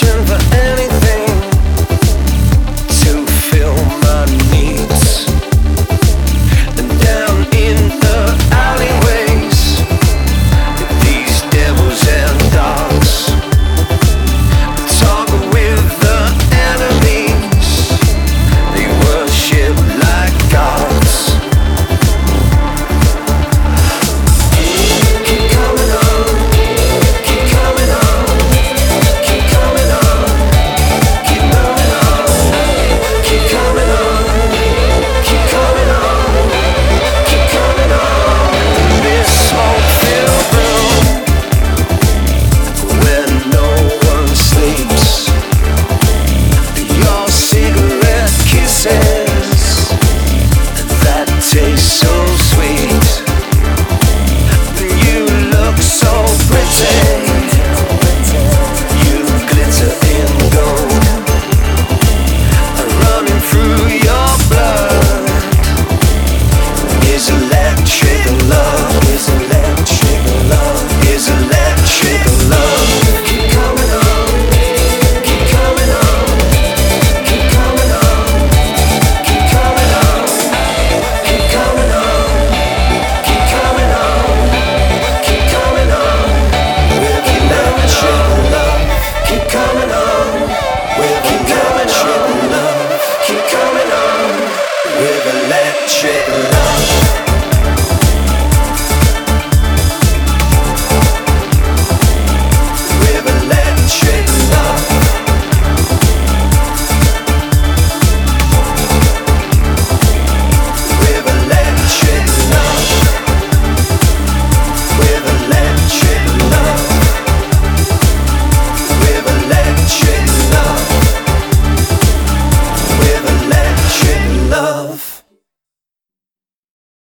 passion for tripping